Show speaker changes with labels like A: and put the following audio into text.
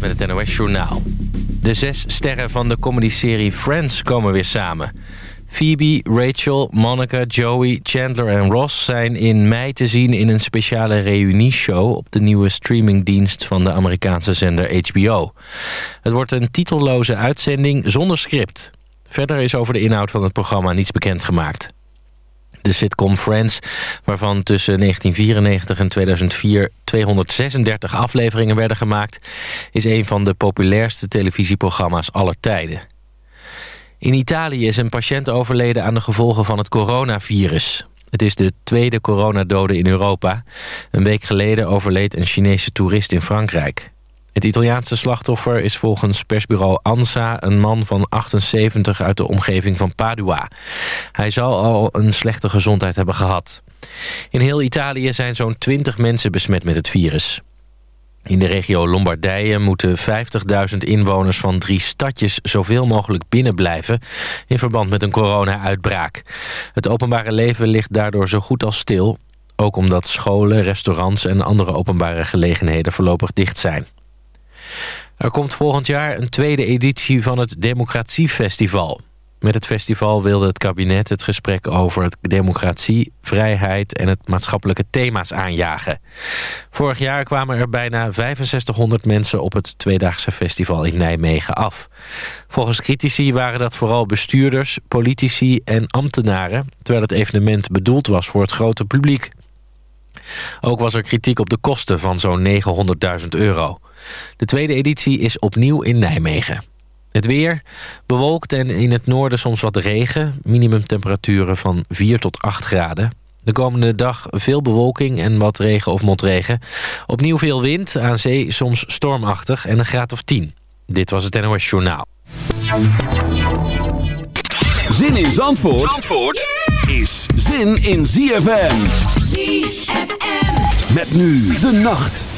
A: Met het NOS Journaal. De zes sterren van de comedyserie Friends komen weer samen. Phoebe, Rachel, Monica, Joey, Chandler en Ross zijn in mei te zien... in een speciale reunieshow op de nieuwe streamingdienst... van de Amerikaanse zender HBO. Het wordt een titelloze uitzending zonder script. Verder is over de inhoud van het programma niets bekendgemaakt. De sitcom Friends, waarvan tussen 1994 en 2004 236 afleveringen werden gemaakt... is een van de populairste televisieprogramma's aller tijden. In Italië is een patiënt overleden aan de gevolgen van het coronavirus. Het is de tweede coronadode in Europa. Een week geleden overleed een Chinese toerist in Frankrijk. Het Italiaanse slachtoffer is volgens persbureau ANSA... een man van 78 uit de omgeving van Padua. Hij zal al een slechte gezondheid hebben gehad. In heel Italië zijn zo'n 20 mensen besmet met het virus. In de regio Lombardije moeten 50.000 inwoners van drie stadjes zoveel mogelijk binnenblijven in verband met een corona-uitbraak. Het openbare leven ligt daardoor zo goed als stil, ook omdat scholen, restaurants en andere openbare gelegenheden voorlopig dicht zijn. Er komt volgend jaar een tweede editie van het Democratiefestival. Met het festival wilde het kabinet het gesprek over democratie, vrijheid en het maatschappelijke thema's aanjagen. Vorig jaar kwamen er bijna 6500 mensen op het tweedaagse festival in Nijmegen af. Volgens critici waren dat vooral bestuurders, politici en ambtenaren, terwijl het evenement bedoeld was voor het grote publiek. Ook was er kritiek op de kosten van zo'n 900.000 euro. De tweede editie is opnieuw in Nijmegen. Het weer, bewolkt en in het noorden soms wat regen. Minimumtemperaturen van 4 tot 8 graden. De komende dag veel bewolking en wat regen of motregen. Opnieuw veel wind, aan zee soms stormachtig en een graad of 10. Dit was het NOS Journaal.
B: Zin in Zandvoort, Zandvoort is zin in ZFM. ZFM. Met nu de nacht.